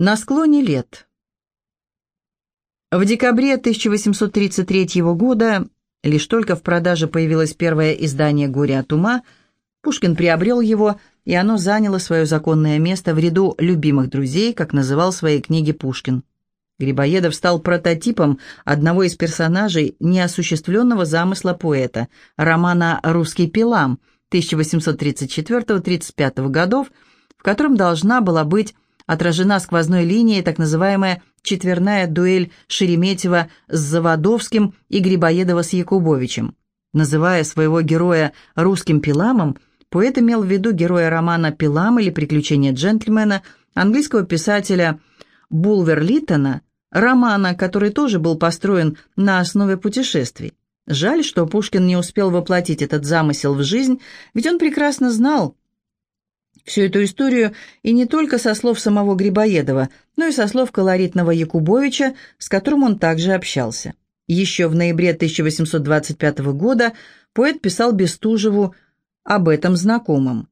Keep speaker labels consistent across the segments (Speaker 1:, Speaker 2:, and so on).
Speaker 1: На склоне лет. В декабре 1833 года, лишь только в продаже появилось первое издание «Горе от ума», Пушкин приобрел его, и оно заняло свое законное место в ряду любимых друзей, как называл свои книги Пушкин. Грибоедов стал прототипом одного из персонажей неосуществленного замысла поэта, романа «Русский пилам» 1834-35 годов, в котором должна была быть отражена сквозной линией так называемая четверная дуэль Шереметьева с Заводовским и Грибоедова с Якубовичем. Называя своего героя русским пиламом, поэт имел в виду героя романа «Пилам» или «Приключения джентльмена» английского писателя Булвер Литтона, романа, который тоже был построен на основе путешествий. Жаль, что Пушкин не успел воплотить этот замысел в жизнь, ведь он прекрасно знал, всю эту историю и не только со слов самого Грибоедова, но и со слов колоритного Якубовича, с которым он также общался. Еще в ноябре 1825 года поэт писал Бестужеву об этом знакомом.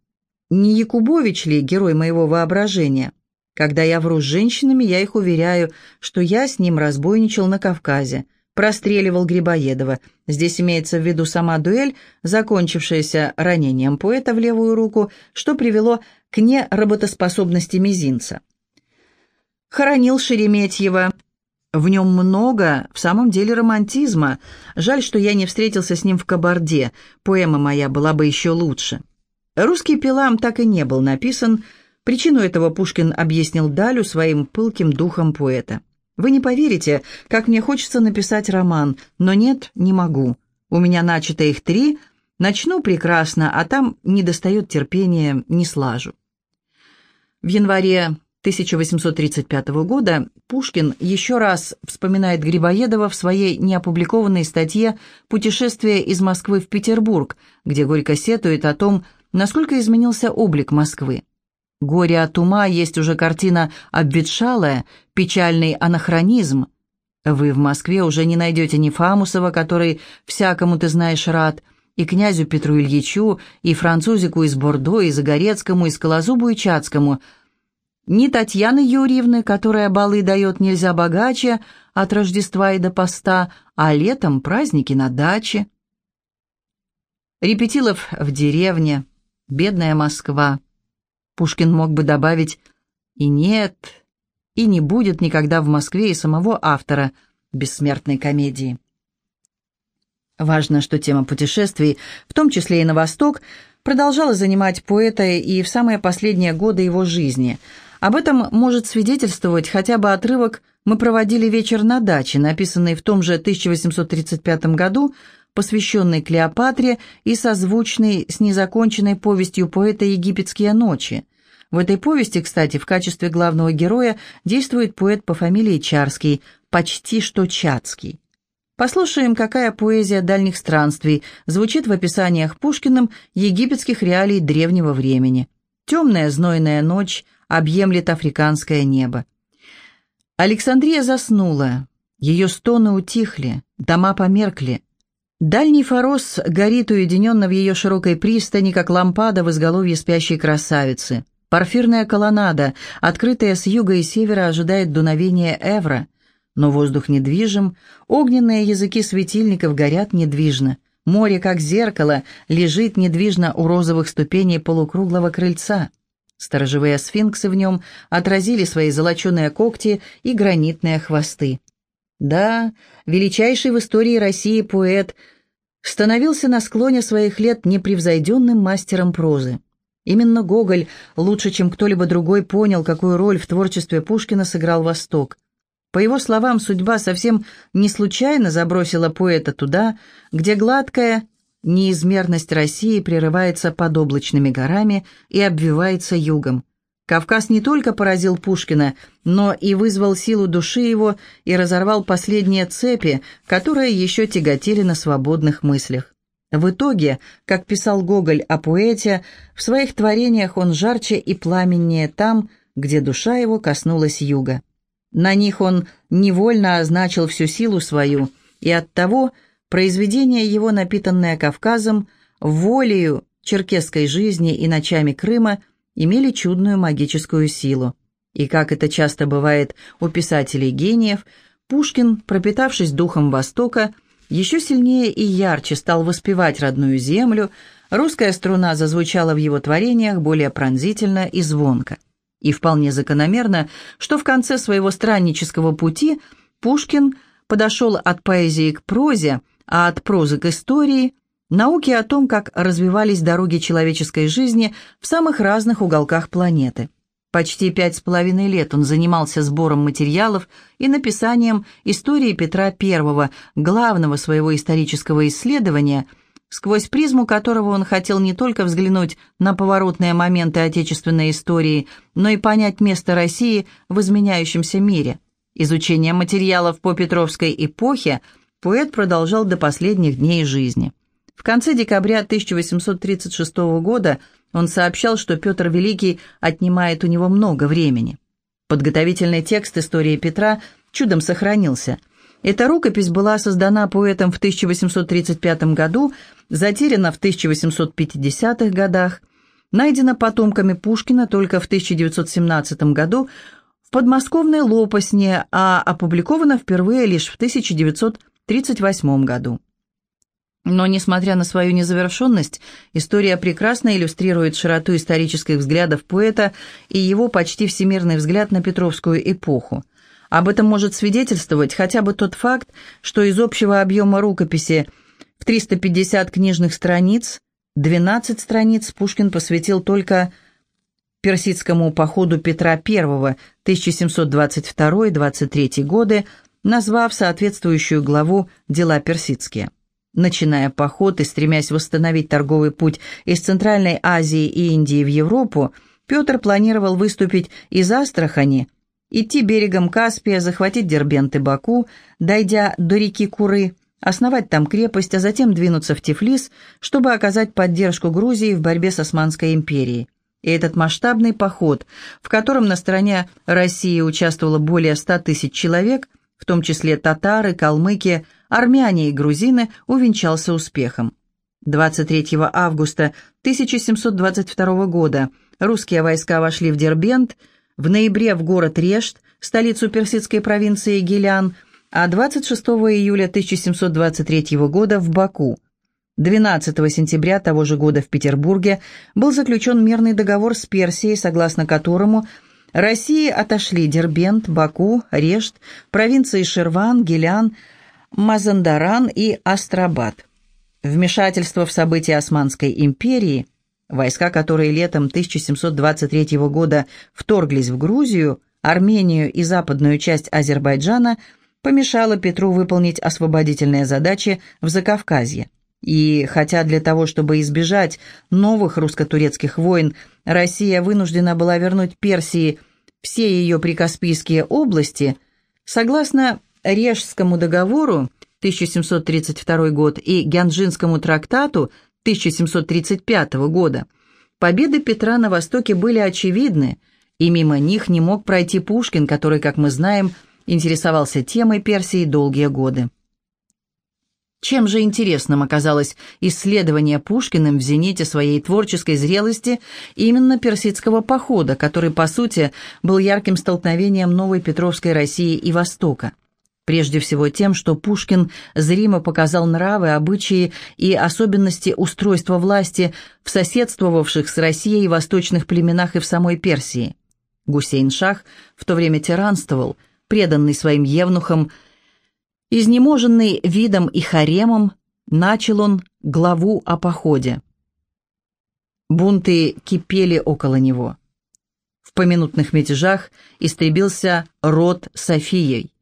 Speaker 1: «Не Якубович ли герой моего воображения? Когда я вру с женщинами, я их уверяю, что я с ним разбойничал на Кавказе, простреливал Грибоедова. Здесь имеется в виду сама дуэль, закончившаяся ранением поэта в левую руку, что привело к неработоспособности мизинца. Хоронил Шереметьева. В нем много, в самом деле, романтизма. Жаль, что я не встретился с ним в Кабарде. Поэма моя была бы еще лучше. Русский пилам так и не был написан. Причину этого Пушкин объяснил Далю своим пылким духом поэта. Вы не поверите, как мне хочется написать роман, но нет, не могу. У меня начато их три, начну прекрасно, а там не достает терпения, не слажу. В январе 1835 года Пушкин еще раз вспоминает Грибоедова в своей неопубликованной статье «Путешествие из Москвы в Петербург», где горько сетует о том, насколько изменился облик Москвы. «Горе от ума» есть уже картина обветшалая, печальный анахронизм. Вы в Москве уже не найдете ни Фамусова, который всякому ты знаешь рад, и князю Петру Ильичу, и французику из Бордо, и Загорецкому, и Скалозубу, и Чацкому, ни Татьяны Юрьевны, которая балы дает нельзя богаче от Рождества и до поста, а летом праздники на даче. Репетилов в деревне, бедная Москва. Пушкин мог бы добавить «и нет, и не будет никогда в Москве и самого автора бессмертной комедии». Важно, что тема путешествий, в том числе и на восток, продолжала занимать поэта и в самые последние годы его жизни. Об этом может свидетельствовать хотя бы отрывок «Мы проводили вечер на даче», написанный в том же 1835 году, посвященный Клеопатре и созвучный с незаконченной повестью поэта «Египетские ночи». В этой повести, кстати, в качестве главного героя действует поэт по фамилии Чарский, почти что Чацкий. Послушаем, какая поэзия дальних странствий звучит в описаниях Пушкиным египетских реалий древнего времени. Темная знойная ночь объемлет африканское небо. Александрия заснула, ее стоны утихли, дома померкли, Дальний форос горит уединенно в ее широкой пристани, как лампада в изголовье спящей красавицы. Парфирная колоннада, открытая с юга и севера, ожидает дуновения Эвра. Но воздух недвижим, огненные языки светильников горят недвижно. Море, как зеркало, лежит недвижно у розовых ступеней полукруглого крыльца. Сторожевые сфинксы в нем отразили свои золоченые когти и гранитные хвосты. Да, величайший в истории России поэт становился на склоне своих лет непревзойденным мастером прозы. Именно Гоголь лучше, чем кто-либо другой, понял, какую роль в творчестве Пушкина сыграл Восток. По его словам, судьба совсем не случайно забросила поэта туда, где гладкая неизмерность России прерывается под облачными горами и обвивается югом. Кавказ не только поразил Пушкина, но и вызвал силу души его и разорвал последние цепи, которые еще тяготели на свободных мыслях. В итоге, как писал Гоголь о поэте, в своих творениях он жарче и пламеннее там, где душа его коснулась юга. На них он невольно означил всю силу свою, и оттого произведение его, напитанное Кавказом, волею черкесской жизни и ночами Крыма – имели чудную магическую силу. И как это часто бывает у писателей-гениев, Пушкин, пропитавшись духом Востока, еще сильнее и ярче стал воспевать родную землю, русская струна зазвучала в его творениях более пронзительно и звонко. И вполне закономерно, что в конце своего страннического пути Пушкин подошел от поэзии к прозе, а от прозы к истории, науке о том, как развивались дороги человеческой жизни в самых разных уголках планеты. Почти пять с половиной лет он занимался сбором материалов и написанием истории Петра I, главного своего исторического исследования, сквозь призму которого он хотел не только взглянуть на поворотные моменты отечественной истории, но и понять место России в изменяющемся мире. Изучение материалов по Петровской эпохе поэт продолжал до последних дней жизни. В конце декабря 1836 года он сообщал, что Петр Великий отнимает у него много времени. Подготовительный текст истории Петра чудом сохранился. Эта рукопись была создана поэтом в 1835 году, затеряна в 1850-х годах, найдена потомками Пушкина только в 1917 году в подмосковной Лопасне, а опубликована впервые лишь в 1938 году. Но, несмотря на свою незавершенность, история прекрасно иллюстрирует широту исторических взглядов поэта и его почти всемирный взгляд на Петровскую эпоху. Об этом может свидетельствовать хотя бы тот факт, что из общего объема рукописи в 350 книжных страниц 12 страниц Пушкин посвятил только персидскому походу Петра I 1722-23 годы, назвав соответствующую главу «Дела персидские». Начиная поход и стремясь восстановить торговый путь из Центральной Азии и Индии в Европу, Петр планировал выступить из Астрахани, идти берегом Каспия, захватить Дербент и Баку, дойдя до реки Куры, основать там крепость, а затем двинуться в Тифлис, чтобы оказать поддержку Грузии в борьбе с Османской империей. И этот масштабный поход, в котором на стороне России участвовало более 100 тысяч человек, в том числе татары, калмыки, армяне и грузины, увенчался успехом. 23 августа 1722 года русские войска вошли в Дербент, в ноябре в город Решт, столицу персидской провинции Гилян, а 26 июля 1723 года в Баку. 12 сентября того же года в Петербурге был заключен мирный договор с Персией, согласно которому России отошли Дербент, Баку, Решт, провинции Шерван, Гилян, Мазандаран и Астрабад. Вмешательство в события Османской империи, войска которые летом 1723 года вторглись в Грузию, Армению и западную часть Азербайджана, помешало Петру выполнить освободительные задачи в Закавказье. И хотя для того, чтобы избежать новых русско-турецких войн, Россия вынуждена была вернуть Персии все ее прикаспийские области, согласно Режскому договору 1732 год и Гянджинскому трактату 1735 года победы Петра на Востоке были очевидны, и мимо них не мог пройти Пушкин, который, как мы знаем, интересовался темой Персии долгие годы. Чем же интересным оказалось исследование Пушкиным в зените своей творческой зрелости именно персидского похода, который, по сути, был ярким столкновением новой Петровской России и Востока. Прежде всего тем, что Пушкин зримо показал нравы, обычаи и особенности устройства власти в соседствовавших с Россией восточных племенах и в самой Персии. Гусейн-Шах в то время тиранствовал, преданный своим евнухам, изнеможенный видом и харемом, начал он главу о походе. Бунты кипели около него. В поминутных мятежах истребился род Софией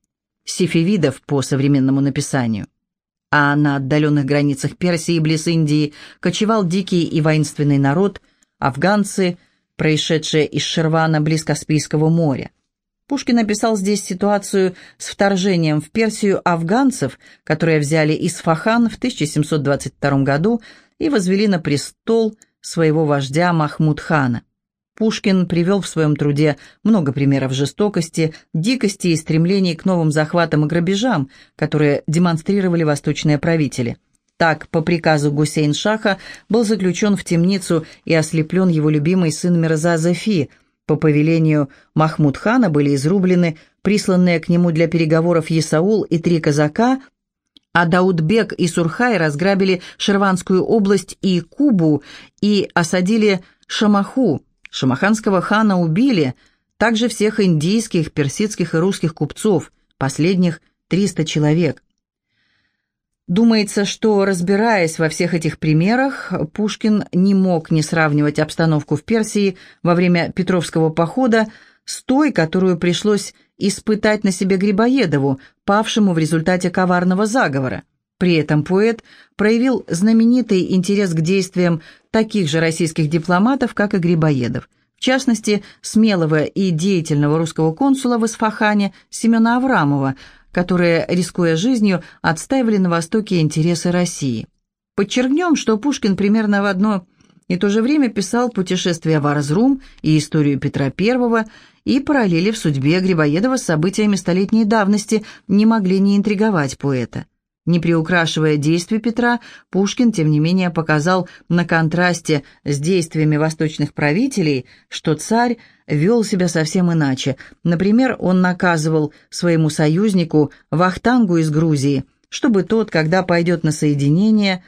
Speaker 1: сифивидов по современному написанию. А на отдаленных границах Персии и близ Индии кочевал дикий и воинственный народ, афганцы, происшедшие из Шервана близ Каспийского моря. Пушкин описал здесь ситуацию с вторжением в Персию афганцев, которые взяли Исфахан в 1722 году и возвели на престол своего вождя Махмуд-хана. Пушкин привел в своем труде много примеров жестокости, дикости и стремлений к новым захватам и грабежам, которые демонстрировали восточные правители. Так, по приказу Гусейн-Шаха был заключен в темницу и ослеплен его любимый сын Мирза Зафи, По повелению Махмуд-хана были изрублены присланные к нему для переговоров Есаул и три казака, а Даудбек и Сурхай разграбили Шерванскую область и Кубу и осадили Шамаху. Шамаханского хана убили, также всех индийских, персидских и русских купцов, последних 300 человек. Думается, что, разбираясь во всех этих примерах, Пушкин не мог не сравнивать обстановку в Персии во время Петровского похода с той, которую пришлось испытать на себе Грибоедову, павшему в результате коварного заговора. При этом поэт проявил знаменитый интерес к действиям таких же российских дипломатов, как и Грибоедов, в частности, смелого и деятельного русского консула в Исфахане Семена Аврамова, которые, рискуя жизнью, отстаивали на Востоке интересы России. Подчеркнем, что Пушкин примерно в одно и то же время писал «Путешествие в Арзрум» и «Историю Петра I», и параллели в судьбе Грибоедова с событиями столетней давности не могли не интриговать поэта. Не приукрашивая действий Петра, Пушкин, тем не менее, показал на контрасте с действиями восточных правителей, что царь вел себя совсем иначе. Например, он наказывал своему союзнику Вахтангу из Грузии, чтобы тот, когда пойдет на соединение,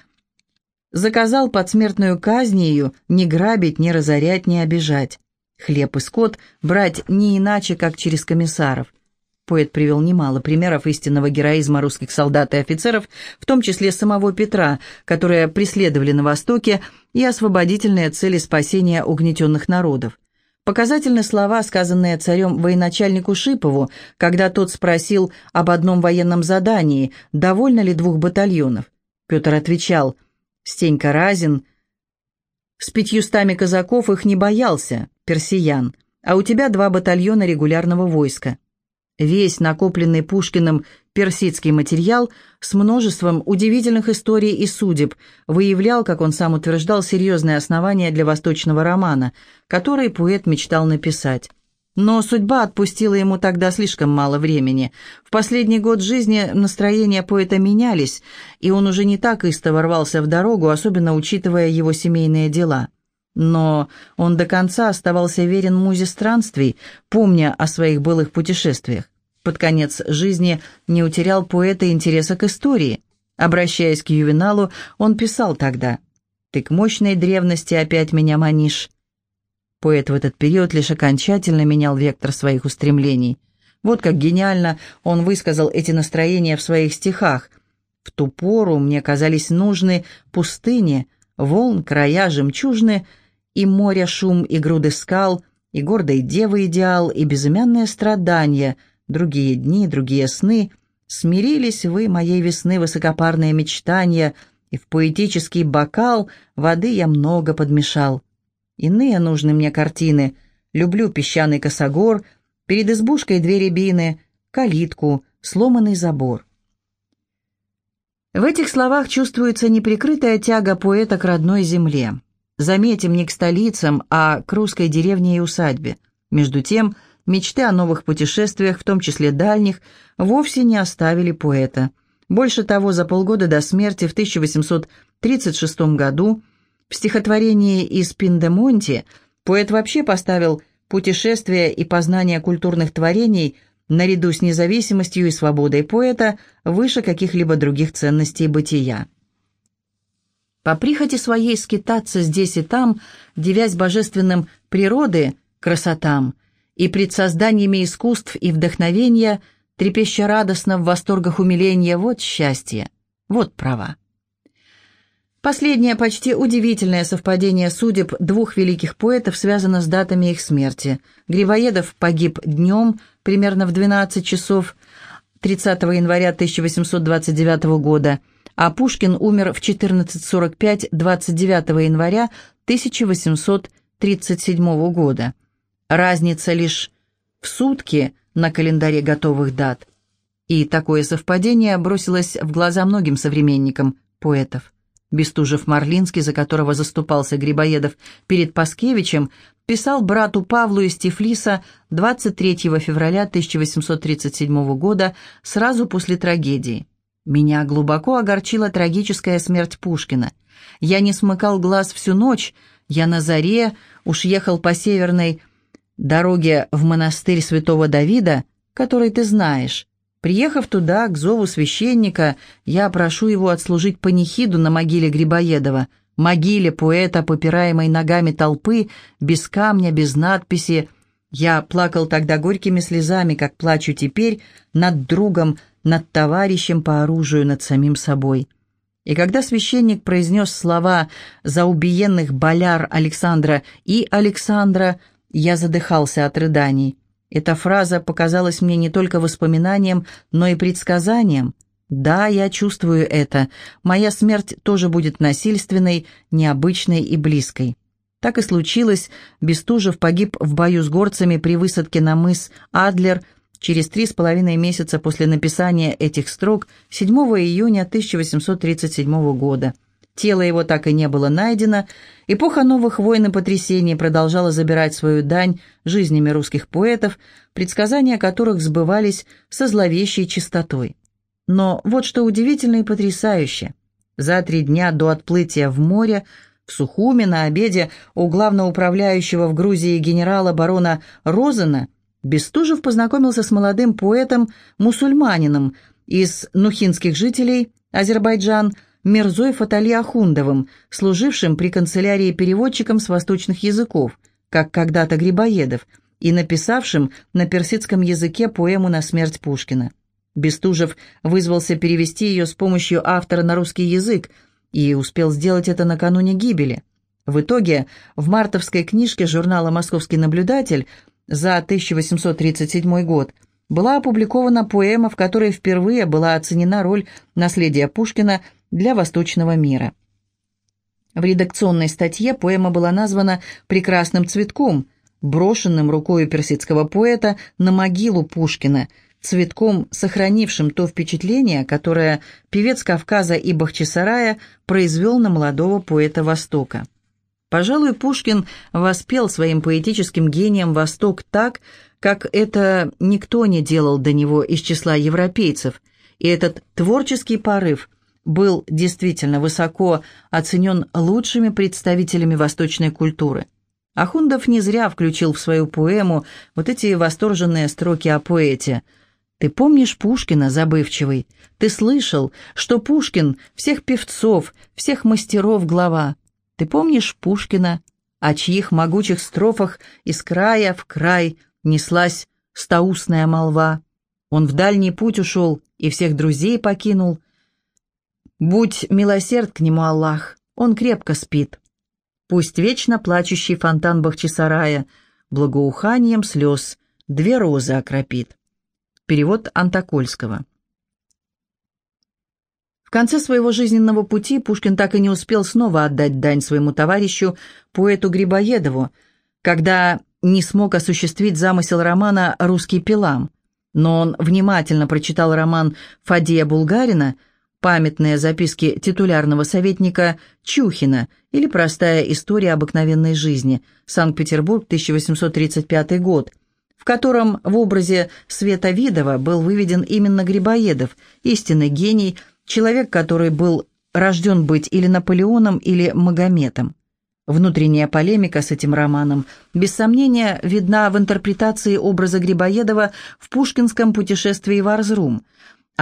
Speaker 1: заказал подсмертную казнь ее не грабить, не разорять, не обижать. Хлеб и скот брать не иначе, как через комиссаров – Поэт привел немало примеров истинного героизма русских солдат и офицеров, в том числе самого Петра, которые преследовали на Востоке и освободительные цели спасения угнетенных народов. Показательны слова, сказанные царем военачальнику Шипову, когда тот спросил об одном военном задании, довольно ли двух батальонов. Петр отвечал, «Стенька Разин с пятьюстами казаков их не боялся, персиян, а у тебя два батальона регулярного войска». Весь накопленный Пушкиным персидский материал с множеством удивительных историй и судеб выявлял, как он сам утверждал, серьезные основания для восточного романа, который поэт мечтал написать. Но судьба отпустила ему тогда слишком мало времени. В последний год жизни настроения поэта менялись, и он уже не так истово рвался в дорогу, особенно учитывая его семейные дела. Но он до конца оставался верен музе странствий, помня о своих былых путешествиях. Под конец жизни не утерял поэта интереса к истории. Обращаясь к Ювеналу, он писал тогда «Ты к мощной древности опять меня манишь». Поэт в этот период лишь окончательно менял вектор своих устремлений. Вот как гениально он высказал эти настроения в своих стихах. «В ту пору мне казались нужны пустыни, волн, края жемчужны, и море шум, и груды скал, и гордой девы идеал, и безымянное страдания, другие дни, другие сны. Смирились вы, моей весны, высокопарные мечтания, и в поэтический бокал воды я много подмешал. Иные нужны мне картины. Люблю песчаный косогор, перед избушкой двери бины, калитку, сломанный забор. В этих словах чувствуется неприкрытая тяга поэта к родной земле. Заметим, не к столицам, а к русской деревне и усадьбе. Между тем, мечты о новых путешествиях, в том числе дальних, вовсе не оставили поэта. Больше того, за полгода до смерти в 1836 году в стихотворении из Пиндемонти поэт вообще поставил путешествия и познание культурных творений наряду с независимостью и свободой поэта выше каких-либо других ценностей бытия. По прихоти своей скитаться здесь и там, девясь божественным природы, красотам, и пред созданиями искусств и вдохновения, трепеща радостно в восторгах умиления, вот счастье, вот права. Последнее почти удивительное совпадение судеб двух великих поэтов связано с датами их смерти. Грибоедов погиб днем, примерно в 12 часов 30 января 1829 года, а Пушкин умер в 14.45 29 января 1837 года. Разница лишь в сутки на календаре готовых дат. И такое совпадение бросилось в глаза многим современникам поэтов. Бестужев-Марлинский, за которого заступался Грибоедов перед Паскевичем, писал брату Павлу из Тифлиса 23 февраля 1837 года, сразу после трагедии. Меня глубоко огорчила трагическая смерть Пушкина. Я не смыкал глаз всю ночь, я на заре уж ехал по северной дороге в монастырь святого Давида, который ты знаешь. Приехав туда, к зову священника, я прошу его отслужить панихиду на могиле Грибоедова, могиле поэта, попираемой ногами толпы, без камня, без надписи. Я плакал тогда горькими слезами, как плачу теперь, над другом, над товарищем по оружию, над самим собой. И когда священник произнес слова за убиенных боляр Александра и Александра, я задыхался от рыданий. Эта фраза показалась мне не только воспоминанием, но и предсказанием. Да, я чувствую это. Моя смерть тоже будет насильственной, необычной и близкой. Так и случилось. Бестужев погиб в бою с горцами при высадке на мыс Адлер через три с половиной месяца после написания этих строк 7 июня 1837 года. Тело его так и не было найдено. Эпоха новых войн и потрясений продолжала забирать свою дань жизнями русских поэтов, предсказания которых сбывались со зловещей чистотой. Но вот что удивительно и потрясающе. За три дня до отплытия в море в Сухуме на обеде у главноуправляющего в Грузии генерала барона Розена Бестужев познакомился с молодым поэтом-мусульманином из нухинских жителей Азербайджан – Мирзой Фатали Ахундовым, служившим при канцелярии переводчиком с восточных языков, как когда-то Грибоедов, и написавшим на персидском языке поэму на смерть Пушкина. Бестужев вызвался перевести ее с помощью автора на русский язык и успел сделать это накануне гибели. В итоге в мартовской книжке журнала «Московский наблюдатель» за 1837 год была опубликована поэма, в которой впервые была оценена роль наследия Пушкина для восточного мира. В редакционной статье поэма была названа «Прекрасным цветком», брошенным рукой персидского поэта на могилу Пушкина, цветком, сохранившим то впечатление, которое певец Кавказа и Бахчисарая произвел на молодого поэта Востока. Пожалуй, Пушкин воспел своим поэтическим гением Восток так, как это никто не делал до него из числа европейцев, и этот творческий порыв – был действительно высоко оценен лучшими представителями восточной культуры. Ахундов не зря включил в свою поэму вот эти восторженные строки о поэте. «Ты помнишь Пушкина, забывчивый? Ты слышал, что Пушкин всех певцов, всех мастеров глава? Ты помнишь Пушкина, о чьих могучих строфах из края в край неслась стаусная молва? Он в дальний путь ушел и всех друзей покинул — Будь милосерд к нему, Аллах, он крепко спит. Пусть вечно плачущий фонтан Бахчисарая благоуханием слез две розы окропит. Перевод Антокольского. В конце своего жизненного пути Пушкин так и не успел снова отдать дань своему товарищу, поэту Грибоедову, когда не смог осуществить замысел романа «Русский пилам». Но он внимательно прочитал роман Фадея Булгарина – памятные записки титулярного советника Чухина или простая история обыкновенной жизни, Санкт-Петербург, 1835 год, в котором в образе Света Видова был выведен именно Грибоедов, истинный гений, человек, который был рожден быть или Наполеоном, или Магометом. Внутренняя полемика с этим романом, без сомнения, видна в интерпретации образа Грибоедова в пушкинском путешествии в Арзрум –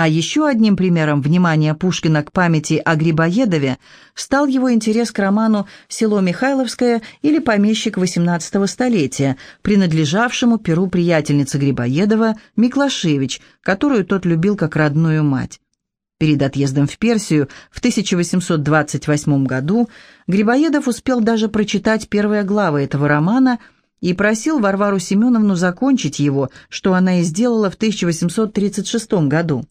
Speaker 1: а еще одним примером внимания Пушкина к памяти о Грибоедове стал его интерес к роману «Село Михайловское» или «Помещик XVIII столетия», принадлежавшему перу приятельницы Грибоедова Миклашевич, которую тот любил как родную мать. Перед отъездом в Персию в 1828 году Грибоедов успел даже прочитать первые главы этого романа и просил Варвару Семеновну закончить его, что она и сделала в 1836 году.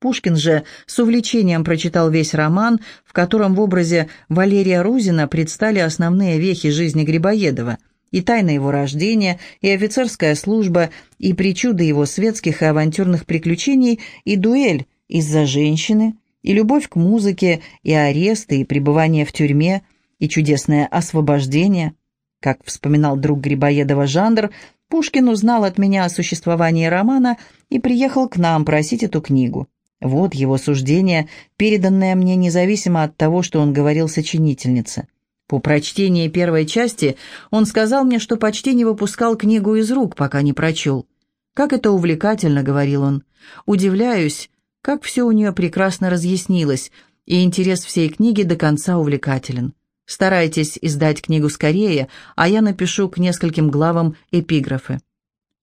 Speaker 1: Пушкин же с увлечением прочитал весь роман, в котором в образе Валерия Рузина предстали основные вехи жизни Грибоедова, и тайна его рождения, и офицерская служба, и причуды его светских и авантюрных приключений, и дуэль из-за женщины, и любовь к музыке, и аресты, и пребывание в тюрьме, и чудесное освобождение. Как вспоминал друг Грибоедова Жандр, Пушкин узнал от меня о существовании романа и приехал к нам просить эту книгу. Вот его суждение, переданное мне независимо от того, что он говорил сочинительнице. По прочтении первой части он сказал мне, что почти не выпускал книгу из рук, пока не прочел. «Как это увлекательно», — говорил он. «Удивляюсь, как все у нее прекрасно разъяснилось, и интерес всей книги до конца увлекателен. Старайтесь издать книгу скорее, а я напишу к нескольким главам эпиграфы.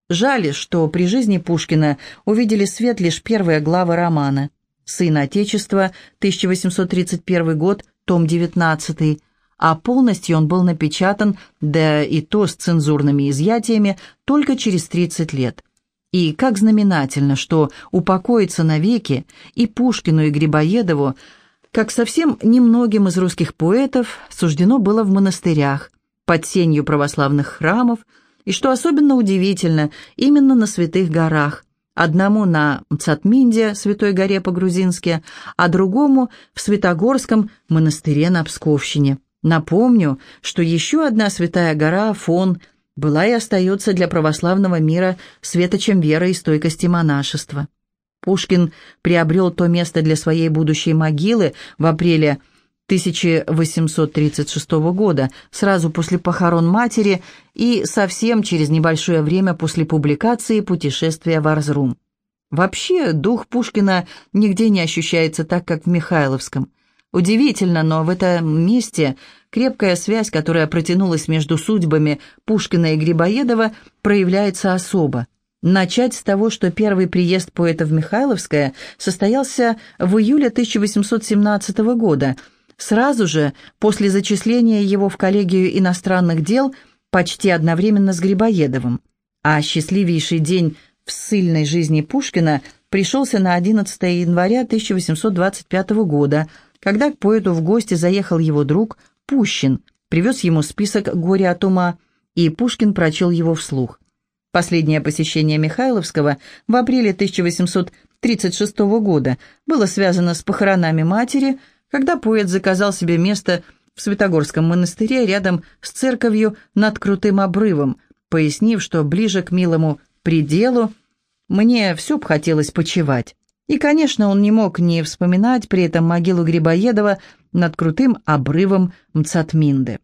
Speaker 1: Жаль, что при жизни Пушкина увидели свет лишь первые главы романа. «Сын Отечества», 1831 год, том 19, а полностью он был напечатан, да и то с цензурными изъятиями, только через 30 лет. И как знаменательно, что упокоиться навеки и Пушкину, и Грибоедову – как совсем немногим из русских поэтов, суждено было в монастырях, под сенью православных храмов, и, что особенно удивительно, именно на святых горах, одному на Цатминде, Святой горе по-грузински, а другому в Святогорском монастыре на Псковщине. Напомню, что еще одна святая гора, Афон, была и остается для православного мира светочем веры и стойкости монашества. Пушкин приобрел то место для своей будущей могилы в апреле 1836 года, сразу после похорон матери и совсем через небольшое время после публикации «Путешествия в Арзрум». Вообще, дух Пушкина нигде не ощущается так, как в Михайловском. Удивительно, но в этом месте крепкая связь, которая протянулась между судьбами Пушкина и Грибоедова, проявляется особо. Начать с того, что первый приезд поэта в Михайловское состоялся в июле 1817 года, сразу же после зачисления его в коллегию иностранных дел почти одновременно с Грибоедовым. А счастливейший день в ссыльной жизни Пушкина пришелся на 11 января 1825 года, когда к поэту в гости заехал его друг Пущин, привез ему список «Горе от ума», и Пушкин прочел его вслух. Последнее посещение Михайловского в апреле 1836 года было связано с похоронами матери, когда поэт заказал себе место в Святогорском монастыре рядом с церковью над крутым обрывом, пояснив, что ближе к милому пределу мне все б хотелось почевать. И, конечно, он не мог не вспоминать при этом могилу Грибоедова над крутым обрывом Мцатминды.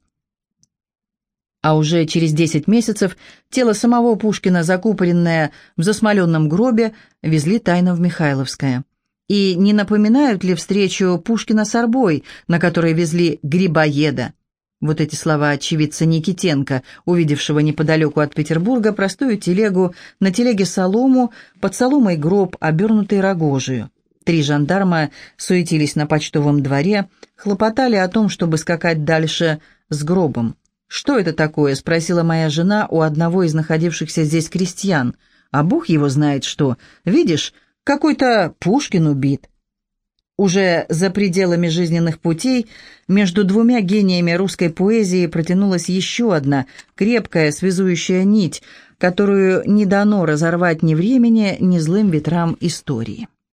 Speaker 1: А уже через десять месяцев тело самого Пушкина, закупоренное в засмоленном гробе, везли тайно в Михайловское. И не напоминают ли встречу Пушкина с Арбой, на которой везли Грибоеда? Вот эти слова очевидца Никитенко, увидевшего неподалеку от Петербурга простую телегу, на телеге солому, под соломой гроб, обернутый рогожию. Три жандарма суетились на почтовом дворе, хлопотали о том, чтобы скакать дальше с гробом. «Что это такое?» — спросила моя жена у одного из находившихся здесь крестьян. «А Бог его знает что. Видишь, какой-то Пушкин убит». Уже за пределами жизненных путей между двумя гениями русской поэзии протянулась еще одна крепкая связующая нить, которую не дано разорвать ни времени, ни злым ветрам истории.